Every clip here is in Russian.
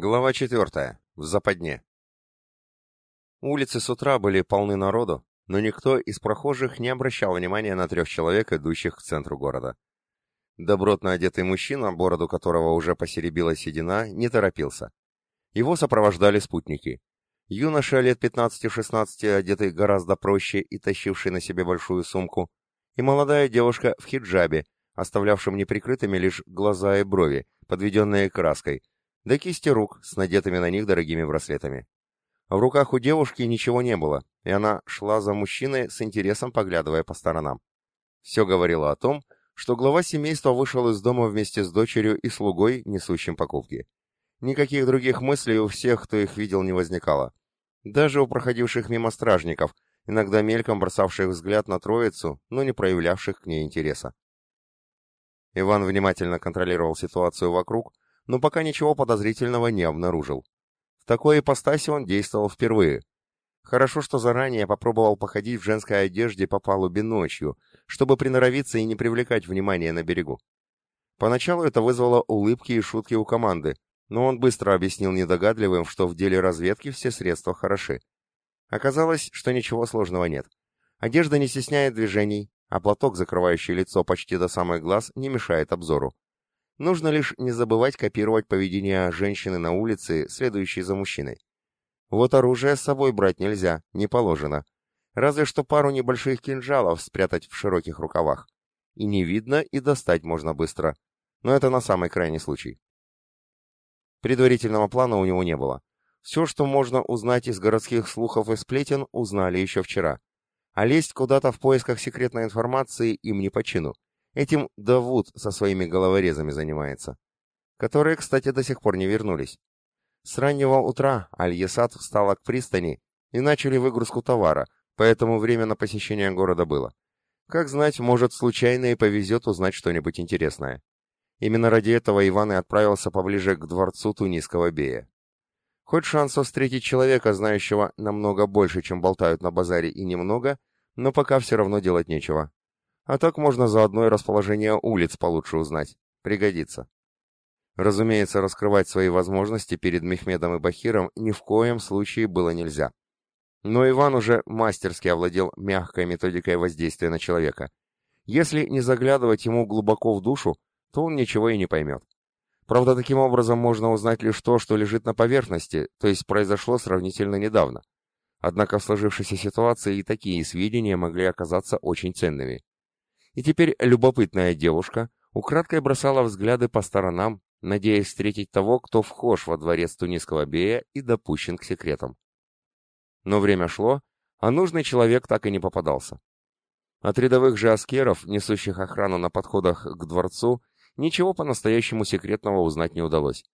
Глава четвертая. В западне. Улицы с утра были полны народу, но никто из прохожих не обращал внимания на трех человек, идущих к центру города. Добротно одетый мужчина, бороду которого уже посеребила седина, не торопился. Его сопровождали спутники. Юноша лет 15-16, одетый гораздо проще и тащивший на себе большую сумку, и молодая девушка в хиджабе, оставлявшим неприкрытыми лишь глаза и брови, подведенные краской, да кисти рук с надетыми на них дорогими браслетами. В руках у девушки ничего не было, и она шла за мужчиной с интересом, поглядывая по сторонам. Все говорило о том, что глава семейства вышел из дома вместе с дочерью и слугой, несущим покупки. Никаких других мыслей у всех, кто их видел, не возникало. Даже у проходивших мимо стражников, иногда мельком бросавших взгляд на троицу, но не проявлявших к ней интереса. Иван внимательно контролировал ситуацию вокруг, но пока ничего подозрительного не обнаружил. В такой ипостаси он действовал впервые. Хорошо, что заранее попробовал походить в женской одежде по палубе ночью, чтобы приноровиться и не привлекать внимания на берегу. Поначалу это вызвало улыбки и шутки у команды, но он быстро объяснил недогадливым, что в деле разведки все средства хороши. Оказалось, что ничего сложного нет. Одежда не стесняет движений, а платок, закрывающий лицо почти до самых глаз, не мешает обзору. Нужно лишь не забывать копировать поведение женщины на улице, следующей за мужчиной. Вот оружие с собой брать нельзя, не положено. Разве что пару небольших кинжалов спрятать в широких рукавах. И не видно, и достать можно быстро. Но это на самый крайний случай. Предварительного плана у него не было. Все, что можно узнать из городских слухов и сплетен, узнали еще вчера. А лезть куда-то в поисках секретной информации им не по чину. Этим Давуд со своими головорезами занимается. Которые, кстати, до сих пор не вернулись. С раннего утра Аль-Есад встала к пристани и начали выгрузку товара, поэтому время на посещение города было. Как знать, может, случайно и повезет узнать что-нибудь интересное. Именно ради этого Иван и отправился поближе к дворцу тунисского бея. Хоть шансов встретить человека, знающего намного больше, чем болтают на базаре, и немного, но пока все равно делать нечего. А так можно заодно и расположение улиц получше узнать. Пригодится. Разумеется, раскрывать свои возможности перед Мехмедом и Бахиром ни в коем случае было нельзя. Но Иван уже мастерски овладел мягкой методикой воздействия на человека. Если не заглядывать ему глубоко в душу, то он ничего и не поймет. Правда, таким образом можно узнать лишь то, что лежит на поверхности, то есть произошло сравнительно недавно. Однако в сложившейся ситуации и такие сведения могли оказаться очень ценными. И теперь любопытная девушка украдкой бросала взгляды по сторонам, надеясь встретить того, кто вхож во дворец тунисского бея и допущен к секретам. Но время шло, а нужный человек так и не попадался. От рядовых же аскеров, несущих охрану на подходах к дворцу, ничего по-настоящему секретного узнать не удалось.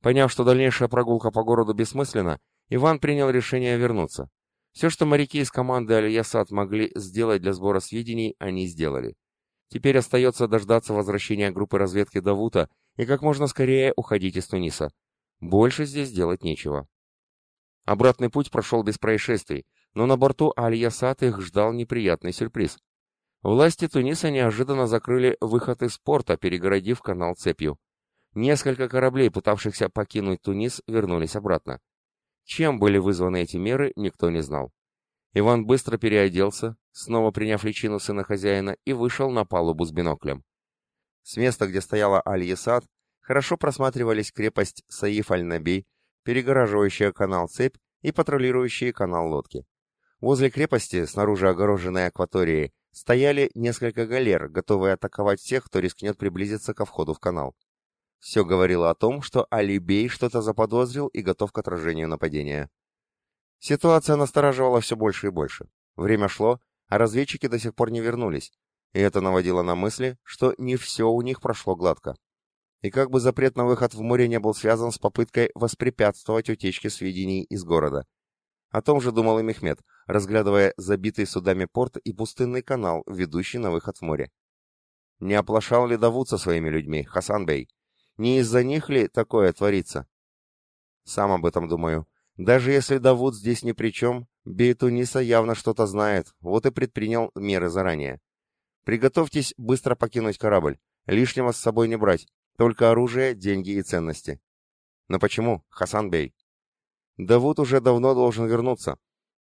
Поняв, что дальнейшая прогулка по городу бессмысленна, Иван принял решение вернуться. Все, что моряки из команды Аль-Ясад могли сделать для сбора сведений, они сделали. Теперь остается дождаться возвращения группы разведки Давута и как можно скорее уходить из Туниса. Больше здесь делать нечего. Обратный путь прошел без происшествий, но на борту Аль-Ясад их ждал неприятный сюрприз. Власти Туниса неожиданно закрыли выход из порта, перегородив канал цепью. Несколько кораблей, пытавшихся покинуть Тунис, вернулись обратно. Чем были вызваны эти меры, никто не знал. Иван быстро переоделся, снова приняв личину сына хозяина, и вышел на палубу с биноклем. С места, где стояла Аль-Есад, хорошо просматривались крепость Саиф-Аль-Наби, перегораживающая канал цепь и патрулирующие канал лодки. Возле крепости, снаружи огороженной акваторией, стояли несколько галер, готовые атаковать всех, кто рискнет приблизиться ко входу в канал. Все говорило о том, что Алибей что-то заподозрил и готов к отражению нападения. Ситуация настораживала все больше и больше. Время шло, а разведчики до сих пор не вернулись, и это наводило на мысли, что не все у них прошло гладко. И как бы запрет на выход в море не был связан с попыткой воспрепятствовать утечке сведений из города. О том же думал и Мехмед, разглядывая забитый судами порт и пустынный канал, ведущий на выход в море. Не оплошал ли Давуд со своими людьми, Хасан Бей? Не из-за них ли такое творится? Сам об этом думаю. Даже если Давуд здесь ни при чем, Бейтуниса явно что-то знает, вот и предпринял меры заранее. Приготовьтесь быстро покинуть корабль. Лишнего с собой не брать. Только оружие, деньги и ценности. Но почему, Хасан Бей? Давуд уже давно должен вернуться.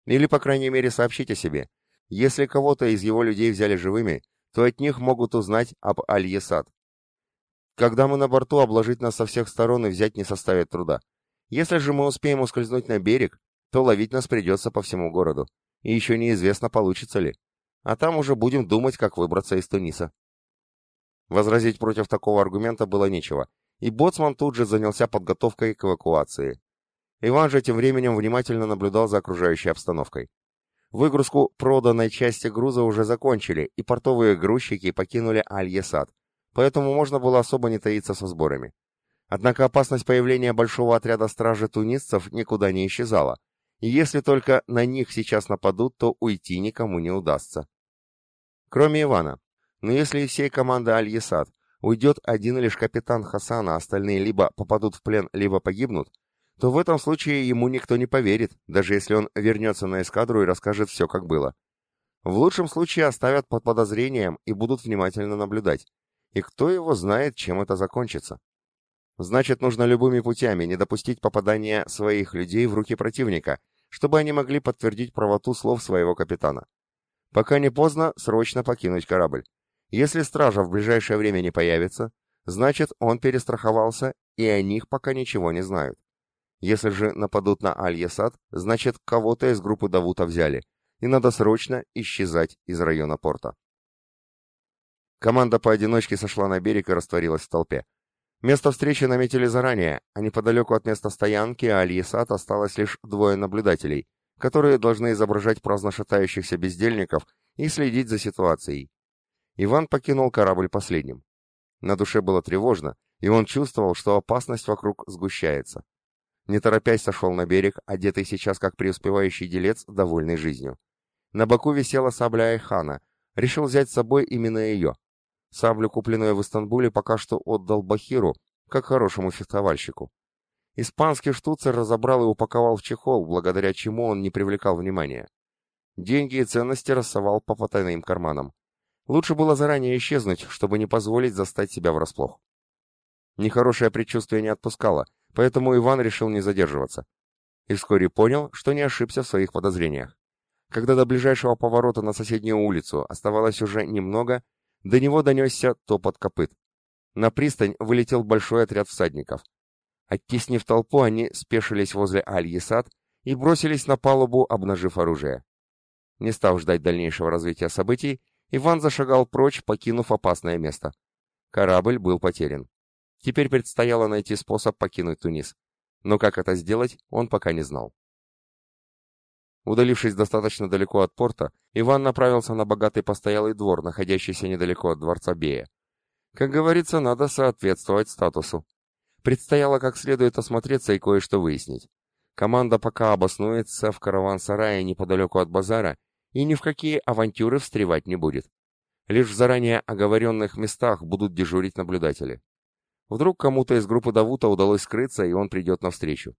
Или, по крайней мере, сообщить о себе. Если кого-то из его людей взяли живыми, то от них могут узнать об Аль-Есад. Когда мы на борту, обложить нас со всех сторон и взять не составит труда. Если же мы успеем ускользнуть на берег, то ловить нас придется по всему городу. И еще неизвестно, получится ли. А там уже будем думать, как выбраться из Туниса. Возразить против такого аргумента было нечего, и Боцман тут же занялся подготовкой к эвакуации. Иван же тем временем внимательно наблюдал за окружающей обстановкой. Выгрузку проданной части груза уже закончили, и портовые грузчики покинули Аль-Есад, поэтому можно было особо не таиться со сборами. Однако опасность появления большого отряда стражи тунисцев никуда не исчезала, и если только на них сейчас нападут, то уйти никому не удастся. Кроме Ивана. Но если из всей команды Аль-Есад уйдет один лишь капитан Хасана, остальные либо попадут в плен, либо погибнут, то в этом случае ему никто не поверит, даже если он вернется на эскадру и расскажет все, как было. В лучшем случае оставят под подозрением и будут внимательно наблюдать. И кто его знает, чем это закончится. Значит, нужно любыми путями не допустить попадания своих людей в руки противника, чтобы они могли подтвердить правоту слов своего капитана. Пока не поздно, срочно покинуть корабль. Если стража в ближайшее время не появится, значит, он перестраховался, и о них пока ничего не знают. Если же нападут на Аль-Ясад, значит, кого-то из группы Давута взяли, и надо срочно исчезать из района порта. Команда поодиночке сошла на берег и растворилась в толпе. Место встречи наметили заранее, а неподалеку от места стоянки Аль-Ясад осталось лишь двое наблюдателей, которые должны изображать праздно шатающихся бездельников и следить за ситуацией. Иван покинул корабль последним. На душе было тревожно, и он чувствовал, что опасность вокруг сгущается. Не торопясь сошел на берег, одетый сейчас как преуспевающий делец, довольный жизнью. На боку висела сабля Айхана, решил взять с собой именно ее. Саблю, купленную в Истанбуле, пока что отдал Бахиру, как хорошему фехтовальщику. Испанский штуцер разобрал и упаковал в чехол, благодаря чему он не привлекал внимания. Деньги и ценности рассовал по потайным карманам. Лучше было заранее исчезнуть, чтобы не позволить застать себя врасплох. Нехорошее предчувствие не отпускало, поэтому Иван решил не задерживаться. И вскоре понял, что не ошибся в своих подозрениях. Когда до ближайшего поворота на соседнюю улицу оставалось уже немного, до него донесся топот копыт. На пристань вылетел большой отряд всадников. Оттеснив толпу, они спешились возле Аль-Есад и бросились на палубу, обнажив оружие. Не став ждать дальнейшего развития событий, Иван зашагал прочь, покинув опасное место. Корабль был потерян. Теперь предстояло найти способ покинуть Тунис. Но как это сделать, он пока не знал. Удалившись достаточно далеко от порта, Иван направился на богатый постоялый двор, находящийся недалеко от дворца Бея. Как говорится, надо соответствовать статусу. Предстояло как следует осмотреться и кое-что выяснить. Команда пока обоснуется в караван-сарае неподалеку от базара и ни в какие авантюры встревать не будет. Лишь в заранее оговоренных местах будут дежурить наблюдатели. Вдруг кому-то из группы Давута удалось скрыться, и он придет навстречу.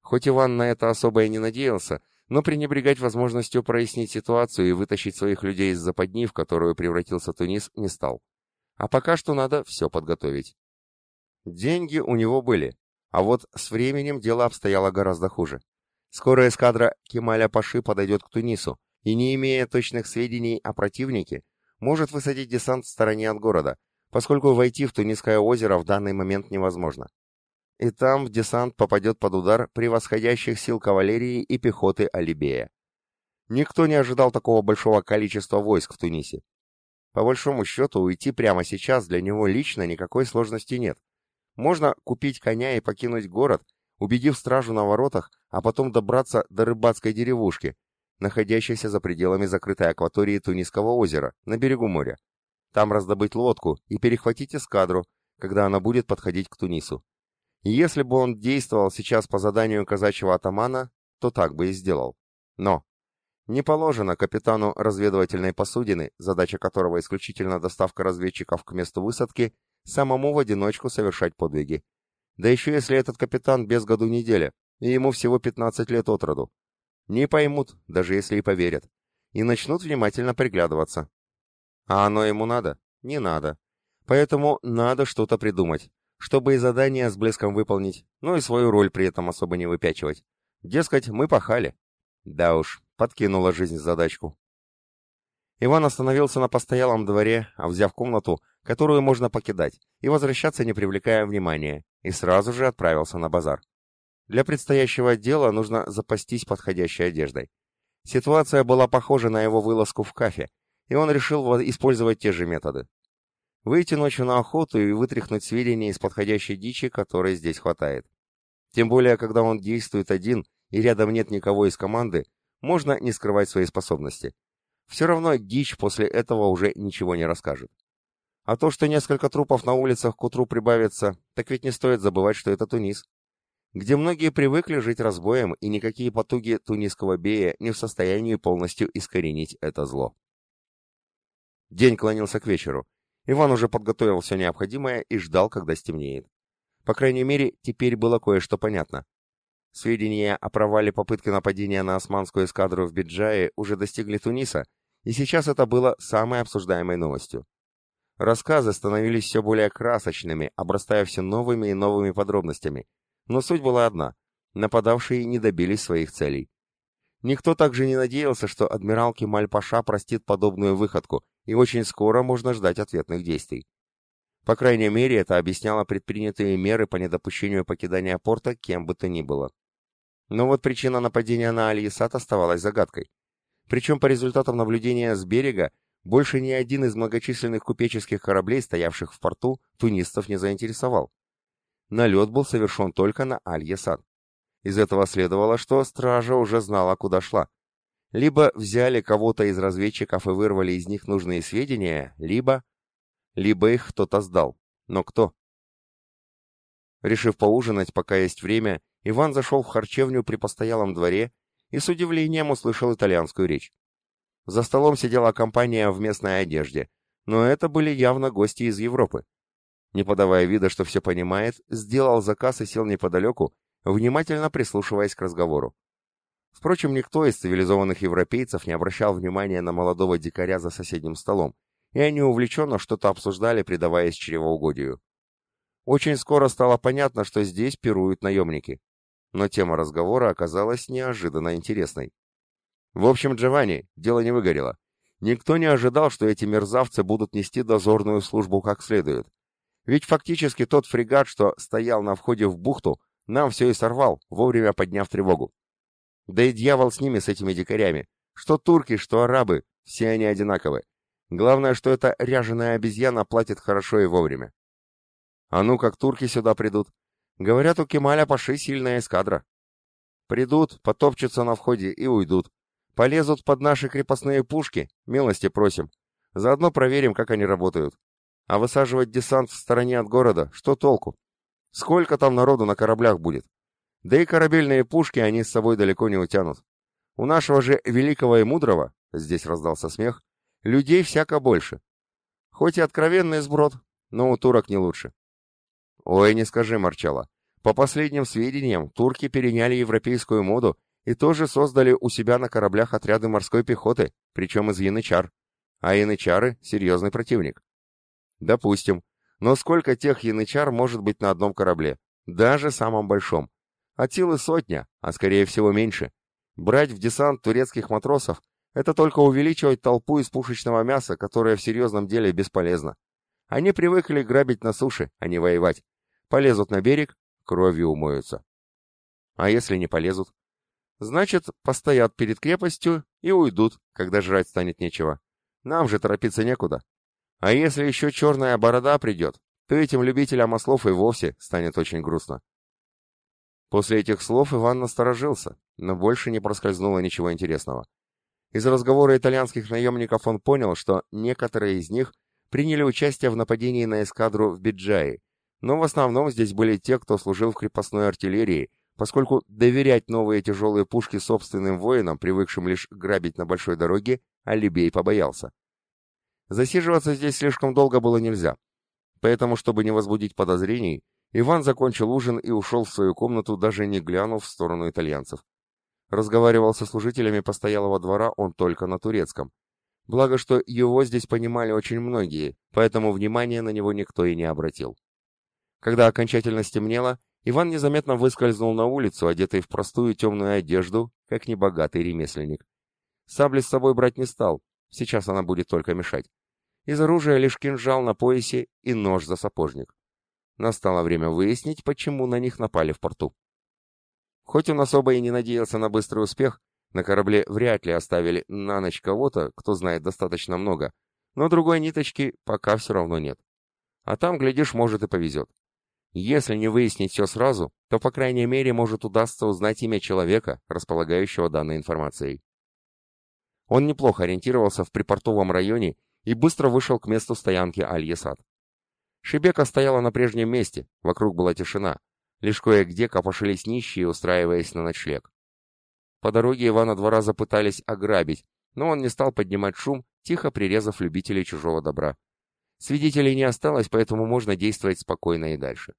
Хоть Иван на это особо и не надеялся, но пренебрегать возможностью прояснить ситуацию и вытащить своих людей из западни, в которую превратился Тунис, не стал. А пока что надо все подготовить. Деньги у него были, а вот с временем дело обстояло гораздо хуже. Скоро эскадра Кемаля Паши подойдет к Тунису, и не имея точных сведений о противнике, может высадить десант в стороне от города, поскольку войти в Тунисское озеро в данный момент невозможно и там в десант попадет под удар превосходящих сил кавалерии и пехоты Алибея. Никто не ожидал такого большого количества войск в Тунисе. По большому счету, уйти прямо сейчас для него лично никакой сложности нет. Можно купить коня и покинуть город, убедив стражу на воротах, а потом добраться до рыбацкой деревушки, находящейся за пределами закрытой акватории Тунисского озера, на берегу моря. Там раздобыть лодку и перехватить эскадру, когда она будет подходить к Тунису. Если бы он действовал сейчас по заданию казачьего атамана, то так бы и сделал. Но не положено капитану разведывательной посудины, задача которого исключительно доставка разведчиков к месту высадки, самому в одиночку совершать подвиги. Да еще если этот капитан без году неделя, и ему всего 15 лет от роду. Не поймут, даже если и поверят. И начнут внимательно приглядываться. А оно ему надо? Не надо. Поэтому надо что-то придумать чтобы и задание с блеском выполнить, но и свою роль при этом особо не выпячивать. Дескать, мы пахали. Да уж, подкинула жизнь задачку. Иван остановился на постоялом дворе, а взяв комнату, которую можно покидать, и возвращаться не привлекая внимания, и сразу же отправился на базар. Для предстоящего дела нужно запастись подходящей одеждой. Ситуация была похожа на его вылазку в кафе, и он решил использовать те же методы. Выйти ночью на охоту и вытряхнуть сведения из подходящей дичи, которой здесь хватает. Тем более, когда он действует один и рядом нет никого из команды, можно не скрывать свои способности. Все равно дичь после этого уже ничего не расскажет. А то, что несколько трупов на улицах к утру прибавится, так ведь не стоит забывать, что это Тунис. Где многие привыкли жить разбоем, и никакие потуги тунисского бея не в состоянии полностью искоренить это зло. День клонился к вечеру. Иван уже подготовил все необходимое и ждал, когда стемнеет. По крайней мере, теперь было кое-что понятно. Сведения о провале попытки нападения на османскую эскадру в Биджае уже достигли Туниса, и сейчас это было самой обсуждаемой новостью. Рассказы становились все более красочными, обрастая все новыми и новыми подробностями. Но суть была одна — нападавшие не добились своих целей. Никто также не надеялся, что адмирал Кемаль-Паша простит подобную выходку, и очень скоро можно ждать ответных действий. По крайней мере, это объясняло предпринятые меры по недопущению покидания порта кем бы то ни было. Но вот причина нападения на Аль-Ясад оставалась загадкой. Причем по результатам наблюдения с берега, больше ни один из многочисленных купеческих кораблей, стоявших в порту, тунистов не заинтересовал. Налет был совершен только на Аль-Ясад. Из этого следовало, что стража уже знала, куда шла. Либо взяли кого-то из разведчиков и вырвали из них нужные сведения, либо... Либо их кто-то сдал. Но кто? Решив поужинать, пока есть время, Иван зашел в харчевню при постоялом дворе и с удивлением услышал итальянскую речь. За столом сидела компания в местной одежде, но это были явно гости из Европы. Не подавая вида, что все понимает, сделал заказ и сел неподалеку, внимательно прислушиваясь к разговору. Впрочем, никто из цивилизованных европейцев не обращал внимания на молодого дикаря за соседним столом, и они увлеченно что-то обсуждали, предаваясь чревоугодию. Очень скоро стало понятно, что здесь пируют наемники но тема разговора оказалась неожиданно интересной. В общем, Джованни, дело не выгорело. Никто не ожидал, что эти мерзавцы будут нести дозорную службу как следует. Ведь фактически тот фрегат, что стоял на входе в бухту, нам все и сорвал, вовремя подняв тревогу. Да и дьявол с ними, с этими дикарями. Что турки, что арабы, все они одинаковы. Главное, что эта ряженая обезьяна платит хорошо и вовремя. А ну как турки сюда придут, Говорят, у Кемаля Паши сильная эскадра. Придут, потопчутся на входе и уйдут. Полезут под наши крепостные пушки, милости просим. Заодно проверим, как они работают. А высаживать десант в стороне от города, что толку? Сколько там народу на кораблях будет? Да и корабельные пушки они с собой далеко не утянут. У нашего же великого и мудрого, здесь раздался смех, людей всяко больше. Хоть и откровенный сброд, но у турок не лучше. Ой, не скажи, Марчелло. По последним сведениям, турки переняли европейскую моду и тоже создали у себя на кораблях отряды морской пехоты, причем из янычар. А янычары — серьезный противник. Допустим. Но сколько тех янычар может быть на одном корабле? Даже самом большом. От силы сотня, а скорее всего меньше. Брать в десант турецких матросов — это только увеличивать толпу из пушечного мяса, которое в серьезном деле бесполезно. Они привыкли грабить на суше, а не воевать. Полезут на берег, кровью умоются. А если не полезут? Значит, постоят перед крепостью и уйдут, когда жрать станет нечего. Нам же торопиться некуда. А если еще черная борода придет, то этим любителям ослов и вовсе станет очень грустно. После этих слов Иван насторожился, но больше не проскользнуло ничего интересного. Из разговора итальянских наемников он понял, что некоторые из них приняли участие в нападении на эскадру в Биджае, но в основном здесь были те, кто служил в крепостной артиллерии, поскольку доверять новые тяжелые пушки собственным воинам, привыкшим лишь грабить на большой дороге, Алибей побоялся. Засиживаться здесь слишком долго было нельзя, поэтому, чтобы не возбудить подозрений, Иван закончил ужин и ушел в свою комнату, даже не глянув в сторону итальянцев. Разговаривал со служителями постоялого двора он только на турецком. Благо, что его здесь понимали очень многие, поэтому внимания на него никто и не обратил. Когда окончательно стемнело, Иван незаметно выскользнул на улицу, одетый в простую темную одежду, как небогатый ремесленник. Сабли с собой брать не стал, сейчас она будет только мешать. Из оружия лишь кинжал на поясе и нож за сапожник. Настало время выяснить, почему на них напали в порту. Хоть он особо и не надеялся на быстрый успех, на корабле вряд ли оставили на ночь кого-то, кто знает достаточно много, но другой ниточки пока все равно нет. А там, глядишь, может и повезет. Если не выяснить все сразу, то, по крайней мере, может удастся узнать имя человека, располагающего данной информацией. Он неплохо ориентировался в припортовом районе и быстро вышел к месту стоянки Аль-Ясад. Шибека стояла на прежнем месте, вокруг была тишина, лишь кое-где копошились нищие, устраиваясь на ночлег. По дороге Ивана два раза пытались ограбить, но он не стал поднимать шум, тихо прирезав любителей чужого добра. Свидетелей не осталось, поэтому можно действовать спокойно и дальше.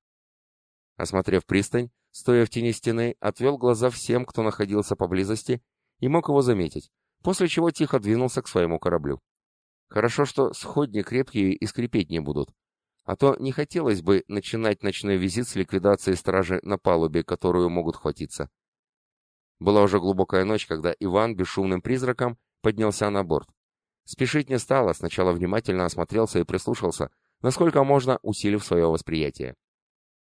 Осмотрев пристань, стоя в тени стены, отвел глаза всем, кто находился поблизости, и мог его заметить, после чего тихо двинулся к своему кораблю. Хорошо, что сходни крепкие и скрипеть не будут, а то не хотелось бы начинать ночной визит с ликвидации стражи на палубе, которую могут хватиться. Была уже глубокая ночь, когда Иван бесшумным призраком поднялся на борт. Спешить не стало, сначала внимательно осмотрелся и прислушался, насколько можно, усилив свое восприятие.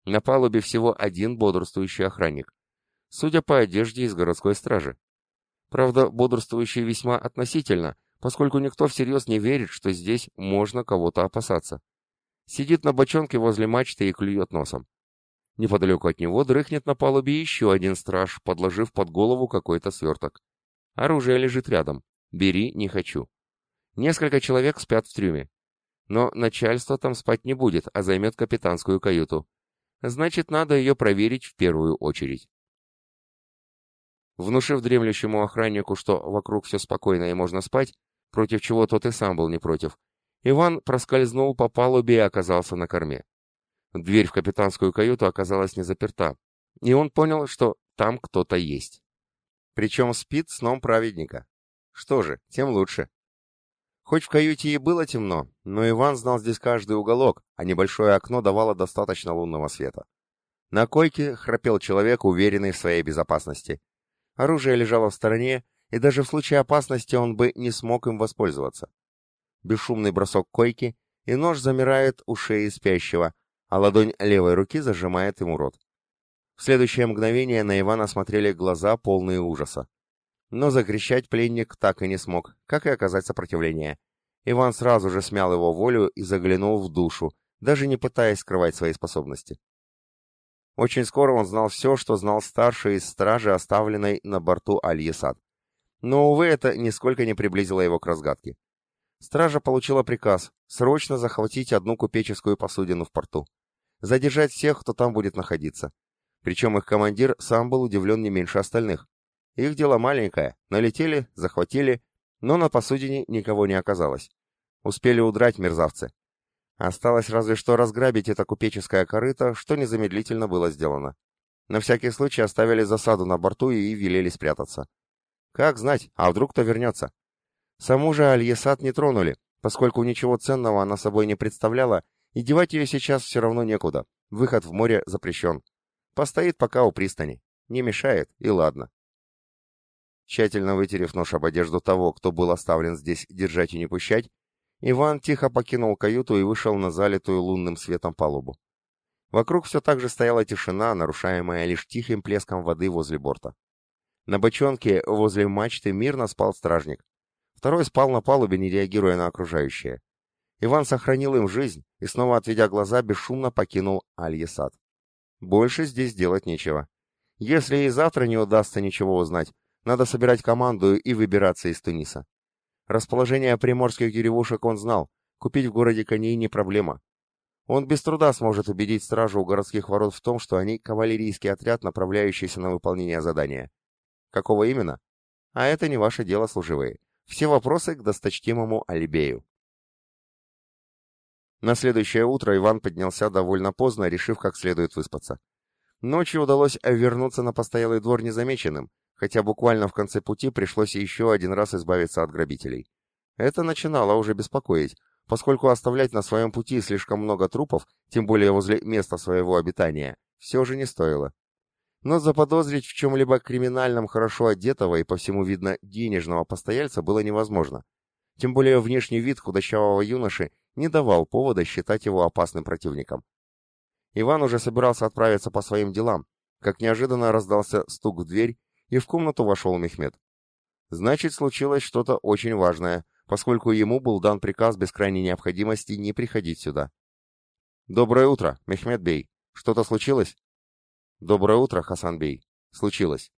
На палубе всего один бодрствующий охранник. Судя по одежде из городской стражи. Правда, бодрствующий весьма относительно, поскольку никто всерьез не верит, что здесь можно кого-то опасаться. Сидит на бочонке возле мачты и клюет носом. Неподалеку от него дрыхнет на палубе еще один страж, подложив под голову какой-то сверток. Оружие лежит рядом. Бери, не хочу. Несколько человек спят в трюме. Но начальство там спать не будет, а займет капитанскую каюту. Значит, надо ее проверить в первую очередь. Внушив дремлющему охраннику, что вокруг все спокойно и можно спать, против чего тот и сам был не против, Иван проскользнул по палубе и оказался на корме. Дверь в капитанскую каюту оказалась не заперта, и он понял, что там кто-то есть. Причем спит сном праведника. Что же, тем лучше. Хоть в каюте и было темно, но Иван знал здесь каждый уголок, а небольшое окно давало достаточно лунного света. На койке храпел человек, уверенный в своей безопасности. Оружие лежало в стороне, и даже в случае опасности он бы не смог им воспользоваться. Бесшумный бросок койки, и нож замирает у шеи спящего, а ладонь левой руки зажимает ему рот. В следующее мгновение на Ивана смотрели глаза, полные ужаса. Но закричать пленник так и не смог, как и оказать сопротивление. Иван сразу же смял его волю и заглянул в душу, даже не пытаясь скрывать свои способности. Очень скоро он знал все, что знал старший из стражи, оставленной на борту Аль-Ясад. Но, увы, это нисколько не приблизило его к разгадке. Стража получила приказ срочно захватить одну купеческую посудину в порту. Задержать всех, кто там будет находиться. Причем их командир сам был удивлен не меньше остальных. Их дело маленькое. Налетели, захватили, но на посудине никого не оказалось. Успели удрать мерзавцы. Осталось разве что разграбить это купеческое корыто, что незамедлительно было сделано. На всякий случай оставили засаду на борту и велели спрятаться. Как знать, а вдруг кто вернется? Саму же Альесат не тронули, поскольку ничего ценного она собой не представляла, и девать ее сейчас все равно некуда. Выход в море запрещен. Постоит пока у пристани. Не мешает, и ладно. Тщательно вытерев нож об одежду того, кто был оставлен здесь держать и не пущать, Иван тихо покинул каюту и вышел на залитую лунным светом палубу. Вокруг все так же стояла тишина, нарушаемая лишь тихим плеском воды возле борта. На бочонке возле мачты мирно спал стражник. Второй спал на палубе, не реагируя на окружающее. Иван сохранил им жизнь и, снова отведя глаза, бесшумно покинул Аль-Есад. Больше здесь делать нечего. Если и завтра не удастся ничего узнать, надо собирать команду и выбираться из Туниса. Расположение приморских деревушек он знал, купить в городе коней не проблема. Он без труда сможет убедить стражу у городских ворот в том, что они кавалерийский отряд, направляющийся на выполнение задания. Какого именно? А это не ваше дело, служивые. Все вопросы к досточтимому Алибею. На следующее утро Иван поднялся довольно поздно, решив как следует выспаться. Ночью удалось вернуться на постоялый двор незамеченным, хотя буквально в конце пути пришлось еще один раз избавиться от грабителей. Это начинало уже беспокоить, поскольку оставлять на своем пути слишком много трупов, тем более возле места своего обитания, все же не стоило. Но заподозрить в чем-либо криминальном хорошо одетого и, по всему видно, денежного постояльца было невозможно. Тем более внешний вид худощавого юноши не давал повода считать его опасным противником. Иван уже собирался отправиться по своим делам, как неожиданно раздался стук в дверь, и в комнату вошел Мехмед. Значит, случилось что-то очень важное, поскольку ему был дан приказ без крайней необходимости не приходить сюда. «Доброе утро, Мехмед Бей. Что-то случилось?» «Доброе утро, Хасан Бей. Случилось».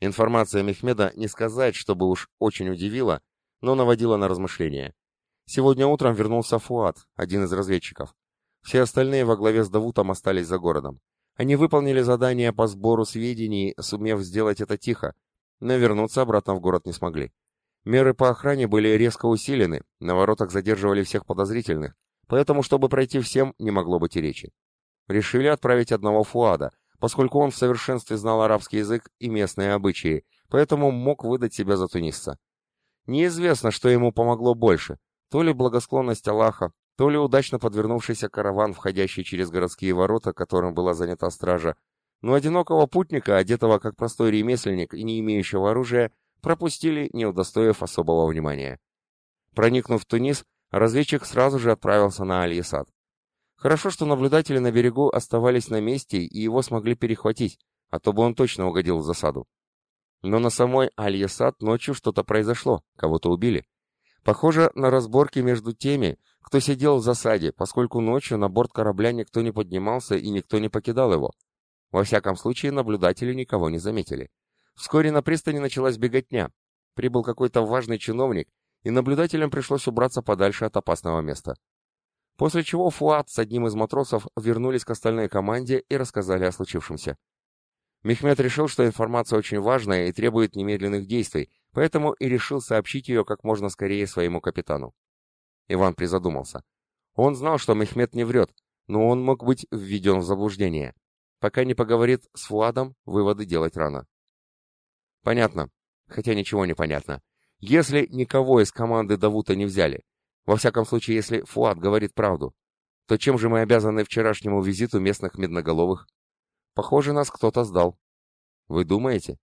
Информация Мехмеда не сказать, чтобы уж очень удивила, но наводила на размышления. Сегодня утром вернулся Фуат, один из разведчиков. Все остальные во главе с Давутом остались за городом. Они выполнили задание по сбору сведений, сумев сделать это тихо, но вернуться обратно в город не смогли. Меры по охране были резко усилены, на воротах задерживали всех подозрительных, поэтому, чтобы пройти всем, не могло быть и речи. Решили отправить одного Фуада, поскольку он в совершенстве знал арабский язык и местные обычаи, поэтому мог выдать себя за тунисца. Неизвестно, что ему помогло больше, то ли благосклонность Аллаха, то ли удачно подвернувшийся караван, входящий через городские ворота, которым была занята стража, но одинокого путника, одетого как простой ремесленник и не имеющего оружия, пропустили, не удостоив особого внимания. Проникнув в Тунис, разведчик сразу же отправился на Аль-Ясад. Хорошо, что наблюдатели на берегу оставались на месте и его смогли перехватить, а то бы он точно угодил в засаду. Но на самой Аль-Ясад ночью что-то произошло, кого-то убили. Похоже на разборки между теми, кто сидел в засаде, поскольку ночью на борт корабля никто не поднимался и никто не покидал его. Во всяком случае, наблюдатели никого не заметили. Вскоре на пристани началась беготня. Прибыл какой-то важный чиновник, и наблюдателям пришлось убраться подальше от опасного места. После чего Фуат с одним из матросов вернулись к остальной команде и рассказали о случившемся. Мехмед решил, что информация очень важная и требует немедленных действий, поэтому и решил сообщить ее как можно скорее своему капитану. Иван призадумался. Он знал, что Мехмед не врет, но он мог быть введен в заблуждение. Пока не поговорит с Фуадом, выводы делать рано. Понятно. Хотя ничего не понятно. Если никого из команды Давута не взяли, во всяком случае, если Фуад говорит правду, то чем же мы обязаны вчерашнему визиту местных медноголовых? Похоже, нас кто-то сдал. Вы думаете?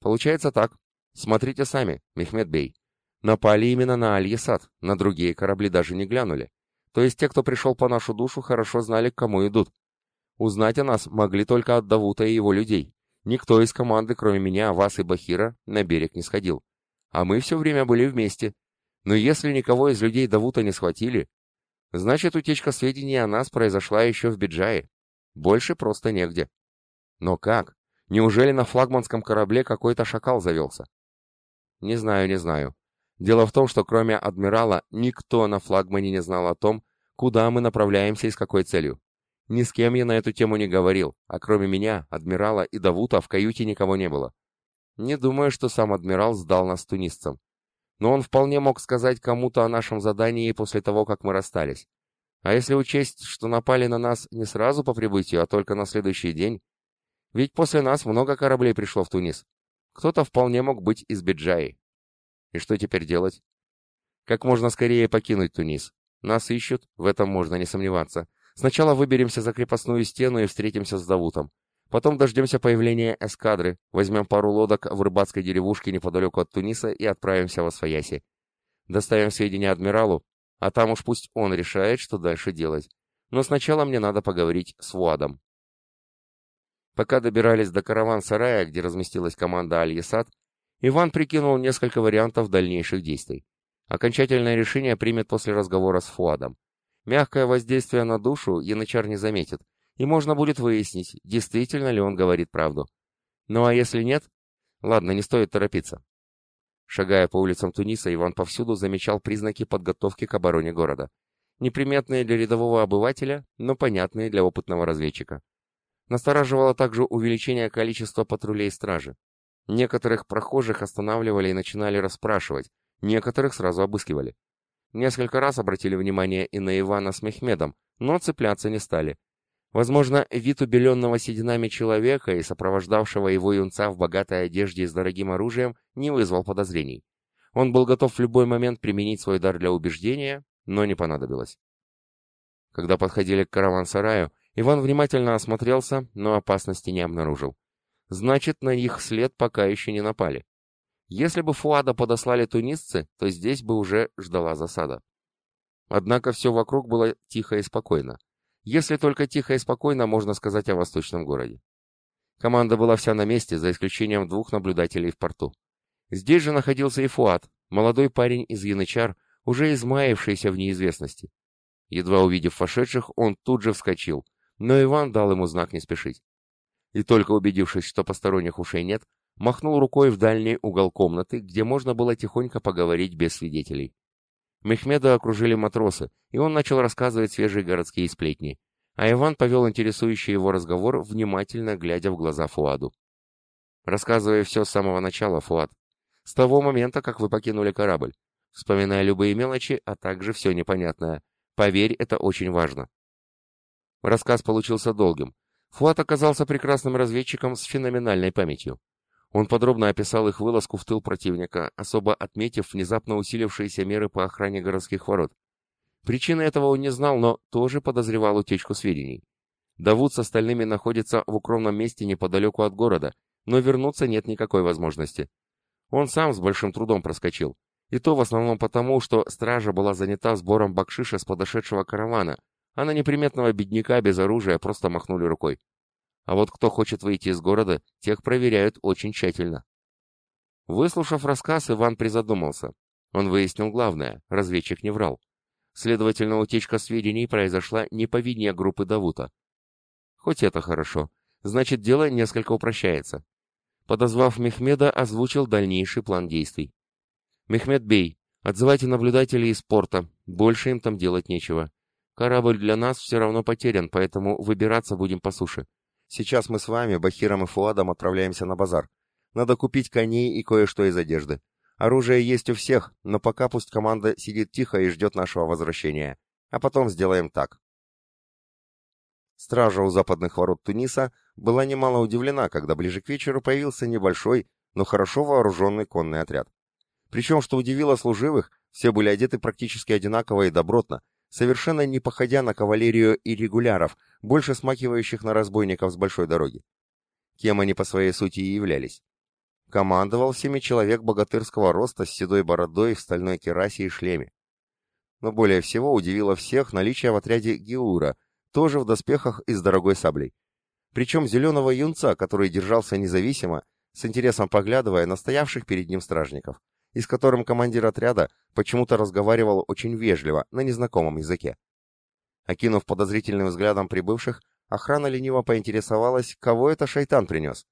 Получается так. Смотрите сами, Мехмед Бей. Напали именно на Аль-Ясад, на другие корабли даже не глянули. То есть те, кто пришел по нашу душу, хорошо знали, к кому идут. Узнать о нас могли только от Давута и его людей. Никто из команды, кроме меня, вас и Бахира, на берег не сходил. А мы все время были вместе. Но если никого из людей Давута не схватили, значит утечка сведений о нас произошла еще в Биджае. Больше просто негде. Но как? Неужели на флагманском корабле какой-то шакал завелся? Не знаю, не знаю. Дело в том, что кроме адмирала никто на флагмане не знал о том, куда мы направляемся и с какой целью. Ни с кем я на эту тему не говорил, а кроме меня, адмирала и Давута в каюте никого не было. Не думаю, что сам адмирал сдал нас тунисцам. Но он вполне мог сказать кому-то о нашем задании после того, как мы расстались. А если учесть, что напали на нас не сразу по прибытию, а только на следующий день? Ведь после нас много кораблей пришло в Тунис. Кто-то вполне мог быть из Биджаи. И что теперь делать? Как можно скорее покинуть Тунис. Нас ищут, в этом можно не сомневаться. Сначала выберемся за крепостную стену и встретимся с Давутом. Потом дождемся появления эскадры, возьмем пару лодок в рыбацкой деревушке неподалеку от Туниса и отправимся в Освояси. Доставим сведения адмиралу, а там уж пусть он решает, что дальше делать. Но сначала мне надо поговорить с Вуадом. Пока добирались до караван-сарая, где разместилась команда Аль-Ясад, Иван прикинул несколько вариантов дальнейших действий. Окончательное решение примет после разговора с Фуадом. Мягкое воздействие на душу янычар не заметит, и можно будет выяснить, действительно ли он говорит правду. Ну а если нет? Ладно, не стоит торопиться. Шагая по улицам Туниса, Иван повсюду замечал признаки подготовки к обороне города. Неприметные для рядового обывателя, но понятные для опытного разведчика. Настораживало также увеличение количества патрулей стражи. Некоторых прохожих останавливали и начинали расспрашивать, некоторых сразу обыскивали. Несколько раз обратили внимание и на Ивана с Мехмедом, но цепляться не стали. Возможно, вид убеленного сединами человека и сопровождавшего его юнца в богатой одежде и с дорогим оружием не вызвал подозрений. Он был готов в любой момент применить свой дар для убеждения, но не понадобилось. Когда подходили к караван-сараю, Иван внимательно осмотрелся, но опасности не обнаружил. Значит, на их след пока еще не напали. Если бы Фуада подослали тунисцы, то здесь бы уже ждала засада. Однако все вокруг было тихо и спокойно. Если только тихо и спокойно можно сказать о восточном городе. Команда была вся на месте, за исключением двух наблюдателей в порту. Здесь же находился и Фуад, молодой парень из Янычар, уже измаявшийся в неизвестности. Едва увидев вошедших, он тут же вскочил, но Иван дал ему знак не спешить. И только убедившись, что посторонних ушей нет, махнул рукой в дальний угол комнаты, где можно было тихонько поговорить без свидетелей. Мехмеда окружили матросы, и он начал рассказывать свежие городские сплетни, а Иван повел интересующий его разговор, внимательно глядя в глаза Фуаду. Рассказывая все с самого начала, Фуад, с того момента, как вы покинули корабль, вспоминая любые мелочи, а также все непонятное. Поверь, это очень важно. Рассказ получился долгим. Фуат оказался прекрасным разведчиком с феноменальной памятью. Он подробно описал их вылазку в тыл противника, особо отметив внезапно усилившиеся меры по охране городских ворот. Причины этого он не знал, но тоже подозревал утечку сведений. Давуд с остальными находится в укромном месте неподалеку от города, но вернуться нет никакой возможности. Он сам с большим трудом проскочил. И то в основном потому, что стража была занята сбором бакшиша с подошедшего каравана, а на неприметного бедняка без оружия просто махнули рукой. А вот кто хочет выйти из города, тех проверяют очень тщательно. Выслушав рассказ, Иван призадумался. Он выяснил главное, разведчик не врал. Следовательно, утечка сведений произошла не по вине группы Давута. Хоть это хорошо. Значит, дело несколько упрощается. Подозвав Мехмеда, озвучил дальнейший план действий. «Мехмед Бей, отзывайте наблюдателей из порта, больше им там делать нечего. Корабль для нас все равно потерян, поэтому выбираться будем по суше. Сейчас мы с вами, Бахиром и Фуадом, отправляемся на базар. Надо купить коней и кое-что из одежды. Оружие есть у всех, но пока пусть команда сидит тихо и ждет нашего возвращения. А потом сделаем так». Стража у западных ворот Туниса была немало удивлена, когда ближе к вечеру появился небольшой, но хорошо вооруженный конный отряд. Причем, что удивило служивых, все были одеты практически одинаково и добротно, совершенно не походя на кавалерию и регуляров, больше смакивающих на разбойников с большой дороги. Кем они по своей сути и являлись. Командовал всеми человек богатырского роста с седой бородой в стальной керасе и шлеме. Но более всего удивило всех наличие в отряде Геура, тоже в доспехах и с дорогой саблей. Причем зеленого юнца, который держался независимо, с интересом поглядывая на стоявших перед ним стражников и с которым командир отряда почему-то разговаривал очень вежливо, на незнакомом языке. Окинув подозрительным взглядом прибывших, охрана лениво поинтересовалась, кого это шайтан принес.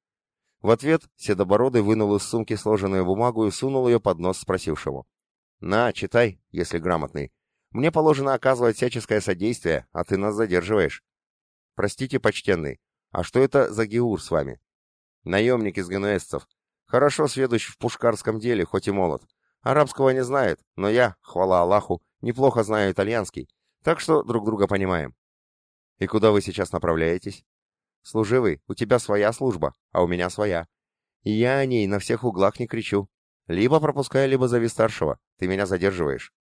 В ответ Седобородый вынул из сумки сложенную бумагу и сунул ее под нос спросившему. «На, читай, если грамотный. Мне положено оказывать всяческое содействие, а ты нас задерживаешь». «Простите, почтенный, а что это за геур с вами?» «Наемник из генуэзцев. Хорошо сведущ в пушкарском деле, хоть и молод. Арабского не знает, но я, хвала Аллаху, неплохо знаю итальянский, так что друг друга понимаем. И куда вы сейчас направляетесь? Служивый, у тебя своя служба, а у меня своя. И я о ней на всех углах не кричу. Либо пропускай, либо зови старшего, ты меня задерживаешь.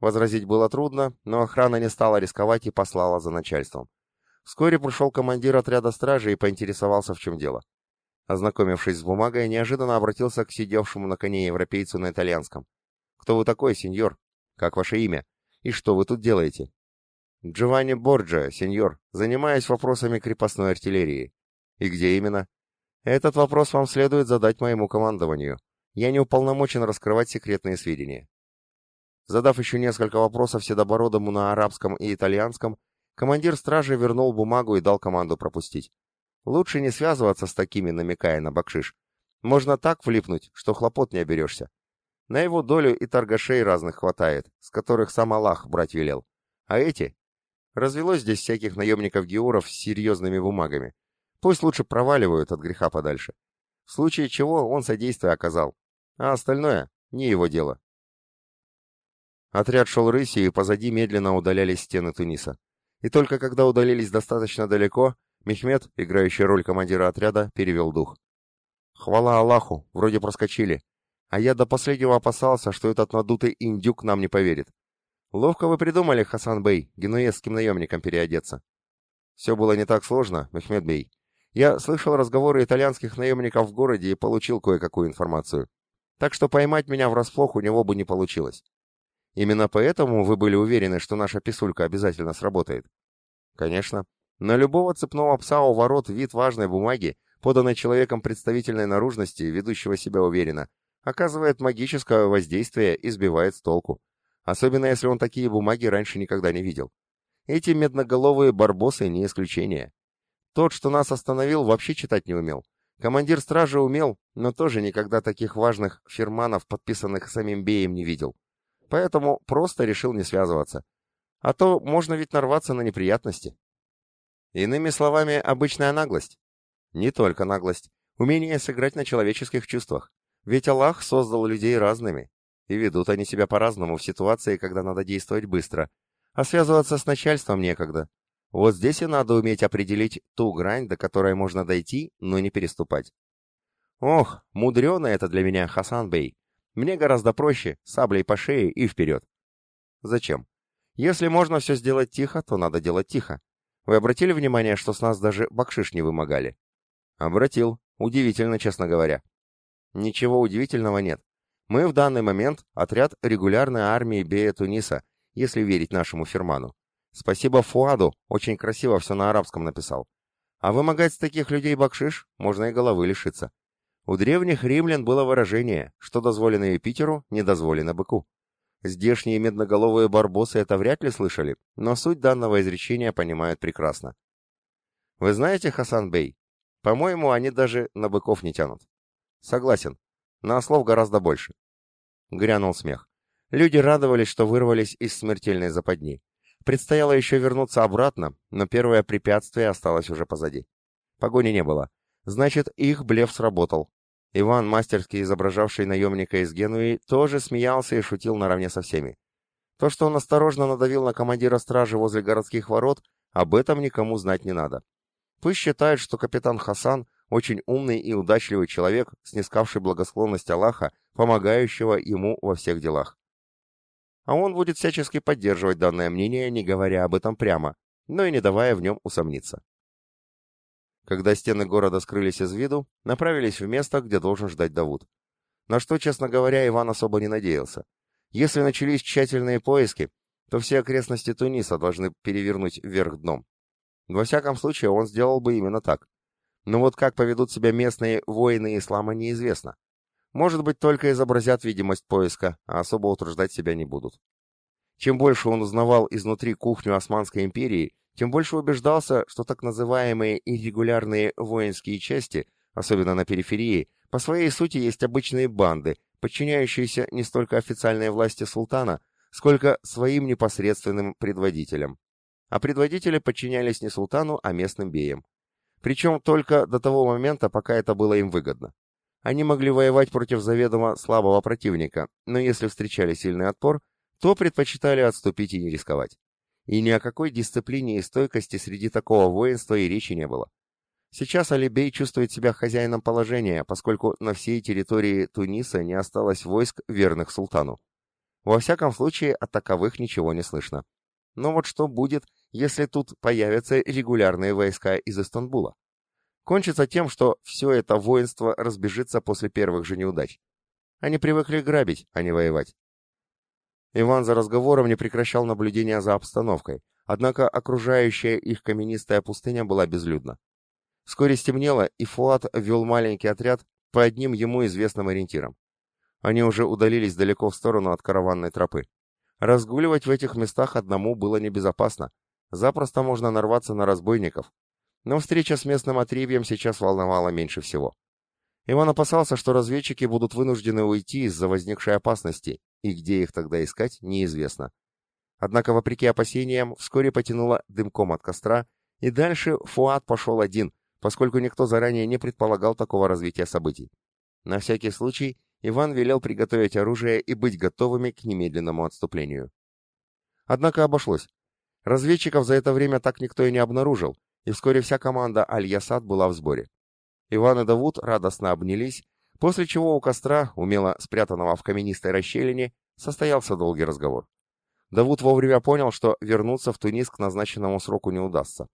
Возразить было трудно, но охрана не стала рисковать и послала за начальством. Вскоре пришел командир отряда стражи и поинтересовался, в чем дело. Ознакомившись с бумагой, неожиданно обратился к сидевшему на коне европейцу на итальянском. «Кто вы такой, сеньор? Как ваше имя? И что вы тут делаете?» «Джованни Борджа, сеньор, занимаюсь вопросами крепостной артиллерии». «И где именно?» «Этот вопрос вам следует задать моему командованию. Я не уполномочен раскрывать секретные сведения». Задав еще несколько вопросов Седобородому на арабском и итальянском, командир стражи вернул бумагу и дал команду пропустить. Лучше не связываться с такими, намекая на бакшиш. Можно так влипнуть, что хлопот не оберешься. На его долю и торгашей разных хватает, с которых сам Аллах брать велел. А эти? Развелось здесь всяких наемников-геуров с серьезными бумагами. Пусть лучше проваливают от греха подальше. В случае чего он содействие оказал. А остальное — не его дело. Отряд шел рысью, и позади медленно удалялись стены Туниса. И только когда удалились достаточно далеко, Мехмед, играющий роль командира отряда, перевел дух. «Хвала Аллаху, вроде проскочили. А я до последнего опасался, что этот надутый индюк нам не поверит. Ловко вы придумали, Хасан Бey, генуэзским наемником переодеться. Все было не так сложно, Мехмед Бей. Я слышал разговоры итальянских наемников в городе и получил кое-какую информацию. Так что поймать меня врасплох у него бы не получилось. Именно поэтому вы были уверены, что наша писулька обязательно сработает? Конечно. На любого цепного пса у ворот вид важной бумаги, поданной человеком представительной наружности, ведущего себя уверенно, оказывает магическое воздействие и сбивает с толку. Особенно если он такие бумаги раньше никогда не видел. Эти медноголовые барбосы не исключение. Тот, что нас остановил, вообще читать не умел. Командир стражи умел, но тоже никогда таких важных фирманов, подписанных самим Беем, не видел. Поэтому просто решил не связываться. А то можно ведь нарваться на неприятности. Иными словами, обычная наглость. Не только наглость. Умение сыграть на человеческих чувствах. Ведь Аллах создал людей разными. И ведут они себя по-разному в ситуации, когда надо действовать быстро. А связываться с начальством некогда. Вот здесь и надо уметь определить ту грань, до которой можно дойти, но не переступать. Ох, мудрено это для меня, Хасан Бей. Мне гораздо проще, саблей по шее и вперед. Зачем? Если можно все сделать тихо, то надо делать тихо. Вы обратили внимание, что с нас даже бакшиш не вымогали? Обратил. Удивительно, честно говоря. Ничего удивительного нет. Мы в данный момент отряд регулярной армии Бея Туниса, если верить нашему фирману. Спасибо Фуаду, очень красиво все на арабском написал. А вымогать с таких людей бакшиш можно и головы лишиться. У древних римлян было выражение, что дозволено Юпитеру, не дозволено быку. Здешние медноголовые барбосы это вряд ли слышали, но суть данного изречения понимают прекрасно. Вы знаете, Хасан Бей, по-моему, они даже на быков не тянут. Согласен, на ослов гораздо больше. Грянул смех. Люди радовались, что вырвались из смертельной западни. Предстояло еще вернуться обратно, но первое препятствие осталось уже позади. Погони не было. Значит, их блеф сработал. Иван, мастерски изображавший наемника из Генуи, тоже смеялся и шутил наравне со всеми. То, что он осторожно надавил на командира стражи возле городских ворот, об этом никому знать не надо. Пусть считают, что капитан Хасан очень умный и удачливый человек, снискавший благосклонность Аллаха, помогающего ему во всех делах а он будет всячески поддерживать данное мнение, не говоря об этом прямо, но и не давая в нем усомниться. Когда стены города скрылись из виду, направились в место, где должен ждать Давуд. На что, честно говоря, Иван особо не надеялся. Если начались тщательные поиски, то все окрестности Туниса должны перевернуть вверх дном. Во всяком случае, он сделал бы именно так. Но вот как поведут себя местные воины ислама, неизвестно. Может быть, только изобразят видимость поиска, а особо утруждать себя не будут. Чем больше он узнавал изнутри кухню Османской империи, тем больше убеждался, что так называемые иррегулярные воинские части, особенно на периферии, по своей сути есть обычные банды, подчиняющиеся не столько официальной власти султана, сколько своим непосредственным предводителям. А предводители подчинялись не султану, а местным беям. Причем только до того момента, пока это было им выгодно. Они могли воевать против заведомо слабого противника, но если встречали сильный отпор, то предпочитали отступить и не рисковать. И ни о какой дисциплине и стойкости среди такого воинства и речи не было. Сейчас Алибей чувствует себя хозяином положения, поскольку на всей территории Туниса не осталось войск, верных султану. Во всяком случае, от таковых ничего не слышно. Но вот что будет, если тут появятся регулярные войска из Истанбула? кончится тем, что все это воинство разбежится после первых же неудач. Они привыкли грабить, а не воевать. Иван за разговором не прекращал наблюдения за обстановкой, однако окружающая их каменистая пустыня была безлюдна. Вскоре стемнело, и Фуат вел маленький отряд по одним ему известным ориентирам. Они уже удалились далеко в сторону от караванной тропы. Разгуливать в этих местах одному было небезопасно. Запросто можно нарваться на разбойников, но встреча с местным отребьем сейчас волновала меньше всего. Иван опасался, что разведчики будут вынуждены уйти из-за возникшей опасности, и где их тогда искать, неизвестно. Однако, вопреки опасениям, вскоре потянуло дымком от костра, и дальше Фуат пошел один, поскольку никто заранее не предполагал такого развития событий. На всякий случай Иван велел приготовить оружие и быть готовыми к немедленному отступлению. Однако обошлось. Разведчиков за это время так никто и не обнаружил, и вскоре вся команда Аль-Ясад была в сборе. Иван и Давуд радостно обнялись, После чего у костра, умело спрятанного в каменистой расщелине, состоялся долгий разговор. Давуд вовремя понял, что вернуться в Тунис к назначенному сроку не удастся.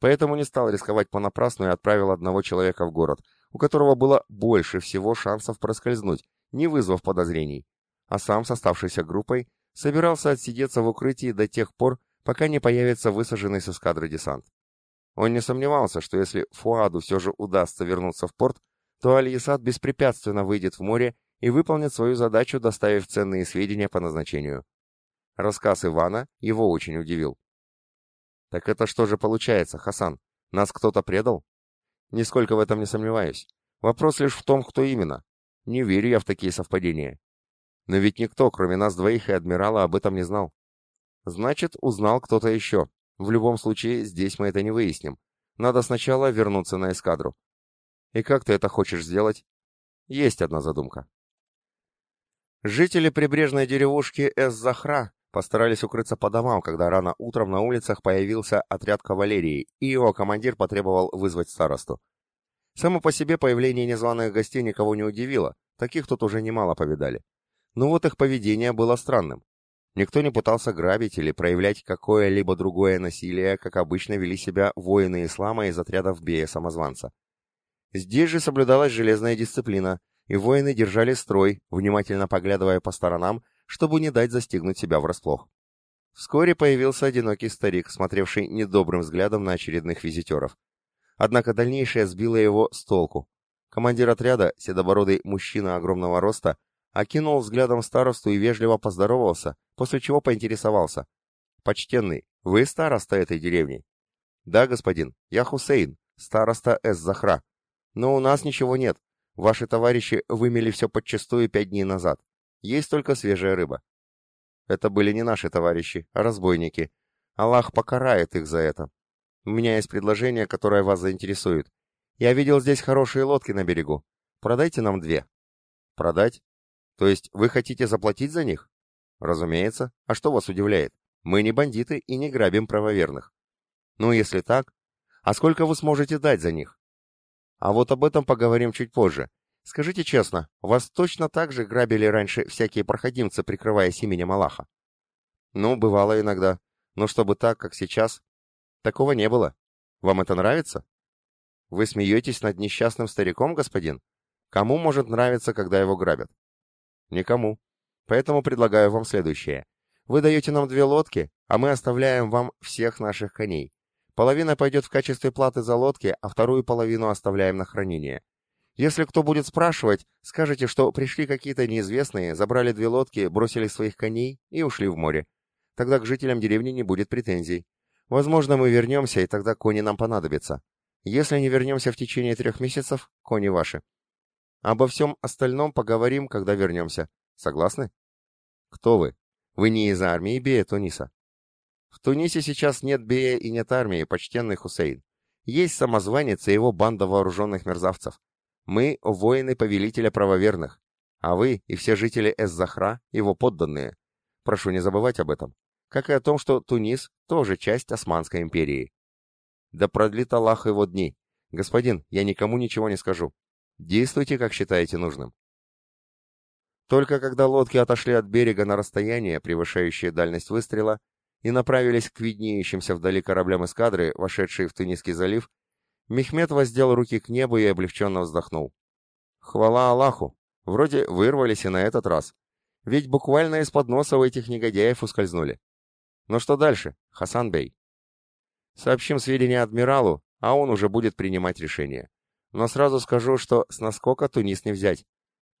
Поэтому не стал рисковать понапрасну и отправил одного человека в город, у которого было больше всего шансов проскользнуть, не вызвав подозрений, а сам с оставшейся группой собирался отсидеться в укрытии до тех пор, пока не появится высаженный с эскадры десант. Он не сомневался, что если Фуаду все же удастся вернуться в порт, то Аль-Ясад беспрепятственно выйдет в море и выполнит свою задачу, доставив ценные сведения по назначению. Рассказ Ивана его очень удивил. «Так это что же получается, Хасан? Нас кто-то предал?» «Нисколько в этом не сомневаюсь. Вопрос лишь в том, кто именно. Не верю я в такие совпадения. Но ведь никто, кроме нас двоих и адмирала, об этом не знал. Значит, узнал кто-то еще. В любом случае, здесь мы это не выясним. Надо сначала вернуться на эскадру. И как ты это хочешь сделать? Есть одна задумка. Жители прибрежной деревушки Эс-Захра постарались укрыться по домам, когда рано утром на улицах появился отряд кавалерии, и его командир потребовал вызвать старосту. Само по себе появление незваных гостей никого не удивило, таких тут уже немало повидали. Но вот их поведение было странным. Никто не пытался грабить или проявлять какое-либо другое насилие, как обычно вели себя воины ислама из отрядов Бея-самозванца. Здесь же соблюдалась железная дисциплина, и воины держали строй, внимательно поглядывая по сторонам, чтобы не дать застигнуть себя врасплох. Вскоре появился одинокий старик, смотревший недобрым взглядом на очередных визитеров. Однако дальнейшее сбило его с толку. Командир отряда, седобородый мужчина огромного роста, окинул взглядом старосту и вежливо поздоровался, после чего поинтересовался. «Почтенный, вы староста этой деревни?» «Да, господин, я Хусейн, староста Эс-Захра. Но у нас ничего нет. Ваши товарищи вымели все подчистую пять дней назад. Есть только свежая рыба». «Это были не наши товарищи, а разбойники. Аллах покарает их за это. У меня есть предложение, которое вас заинтересует. Я видел здесь хорошие лодки на берегу. Продайте нам две». «Продать? То есть вы хотите заплатить за них? Разумеется. А что вас удивляет? Мы не бандиты и не грабим правоверных. Ну, если так, а сколько вы сможете дать за них? А вот об этом поговорим чуть позже. Скажите честно, вас точно так же грабили раньше всякие проходимцы, прикрываясь именем Аллаха? Ну, бывало иногда. Но чтобы так, как сейчас, такого не было. Вам это нравится? Вы смеетесь над несчастным стариком, господин? Кому может нравиться, когда его грабят? Никому. Поэтому предлагаю вам следующее. Вы даете нам две лодки, а мы оставляем вам всех наших коней. Половина пойдет в качестве платы за лодки, а вторую половину оставляем на хранение. Если кто будет спрашивать, скажите, что пришли какие-то неизвестные, забрали две лодки, бросили своих коней и ушли в море. Тогда к жителям деревни не будет претензий. Возможно, мы вернемся, и тогда кони нам понадобятся. Если не вернемся в течение трех месяцев, кони ваши. Обо всем остальном поговорим, когда вернемся. Согласны? Кто вы? Вы не из армии Бея Туниса. В Тунисе сейчас нет Бея и нет армии, почтенный Хусейн. Есть самозванец и его банда вооруженных мерзавцев. Мы — воины повелителя правоверных, а вы и все жители Эс-Захра — его подданные. Прошу не забывать об этом. Как и о том, что Тунис — тоже часть Османской империи. Да продлит Аллах его дни. Господин, я никому ничего не скажу. Действуйте, как считаете нужным. Только когда лодки отошли от берега на расстояние, превышающее дальность выстрела, и направились к виднеющимся вдали кораблям эскадры, вошедшей в Тунисский залив, Мехмед воздел руки к небу и облегченно вздохнул. Хвала Аллаху! Вроде вырвались и на этот раз. Ведь буквально из-под носа у этих негодяев ускользнули. Но что дальше, Хасан Бей? Сообщим сведения адмиралу, а он уже будет принимать решение. Но сразу скажу, что с наскока Тунис не взять.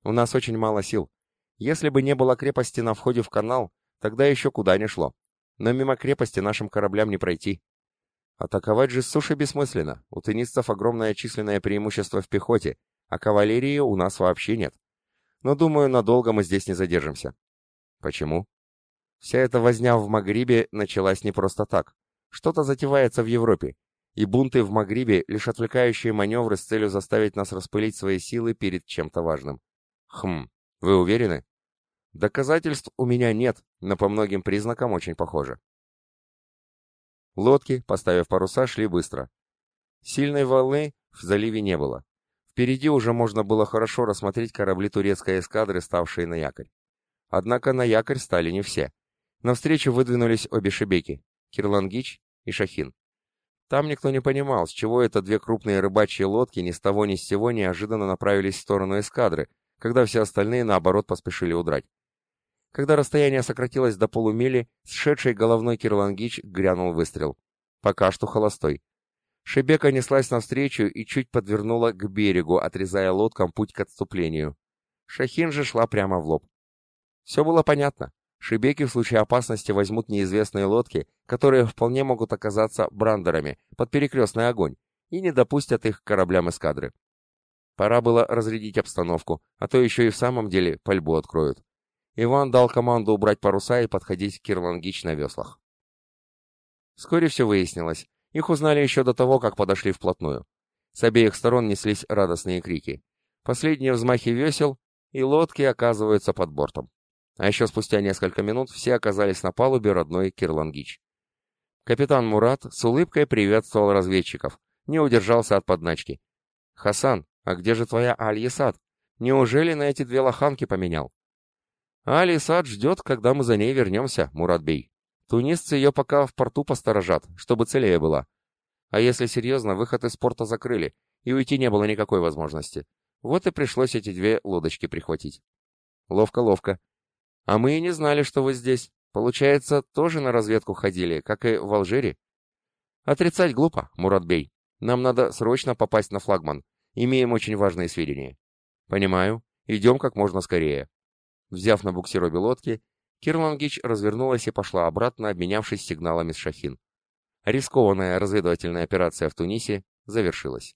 У нас очень мало сил. Если бы не было крепости на входе в канал, тогда еще куда не шло. Но мимо крепости нашим кораблям не пройти. Атаковать же с суши бессмысленно. У тунисцев огромное численное преимущество в пехоте, а кавалерии у нас вообще нет. Но, думаю, надолго мы здесь не задержимся. Почему? Вся эта возня в Магрибе началась не просто так. Что-то затевается в Европе, и бунты в Магрибе — лишь отвлекающие маневры с целью заставить нас распылить свои силы перед чем-то важным. Хм, вы уверены? Доказательств у меня нет, но по многим признакам очень похоже. Лодки, поставив паруса, шли быстро. Сильной волны в заливе не было. Впереди уже можно было хорошо рассмотреть корабли турецкой эскадры, ставшие на якорь. Однако на якорь стали не все. Навстречу выдвинулись обе шебеки — Кирлангич и Шахин. Там никто не понимал, с чего это две крупные рыбачьи лодки ни с того ни с сего неожиданно направились в сторону эскадры, когда все остальные, наоборот, поспешили удрать. Когда расстояние сократилось до полумили, сшедший головной Кирлангич грянул выстрел. Пока что холостой. Шебека неслась навстречу и чуть подвернула к берегу, отрезая лодкам путь к отступлению. Шахин же шла прямо в лоб. Все было понятно. Шебеки в случае опасности возьмут неизвестные лодки, которые вполне могут оказаться брандерами под перекрестный огонь, и не допустят их к кораблям эскадры. Пора было разрядить обстановку, а то еще и в самом деле пальбу откроют. Иван дал команду убрать паруса и подходить к Кирлангич на веслах. Вскоре все выяснилось. Их узнали еще до того, как подошли вплотную. С обеих сторон неслись радостные крики. Последние взмахи весел, и лодки оказываются под бортом. А еще спустя несколько минут все оказались на палубе родной Кирлангич. Капитан Мурат с улыбкой приветствовал разведчиков, не удержался от подначки. «Хасан, а где же твоя Аль-Ясад? Неужели на эти две лоханки поменял?» «Аль-Ясад ждет, когда мы за ней вернемся, Мурат-бей. Тунисцы ее пока в порту посторожат, чтобы целее была. А если серьезно, выход из порта закрыли, и уйти не было никакой возможности. Вот и пришлось эти две лодочки прихватить. Ловко-ловко. А мы и не знали, что вы здесь. Получается, тоже на разведку ходили, как и в Алжире? Отрицать глупо, Муратбей. Нам надо срочно попасть на флагман. Имеем очень важные сведения. Понимаю. Идем как можно скорее. Взяв на буксиробе лодки, Кирлангич развернулась и пошла обратно, обменявшись сигналами с Шахин. Рискованная разведывательная операция в Тунисе завершилась.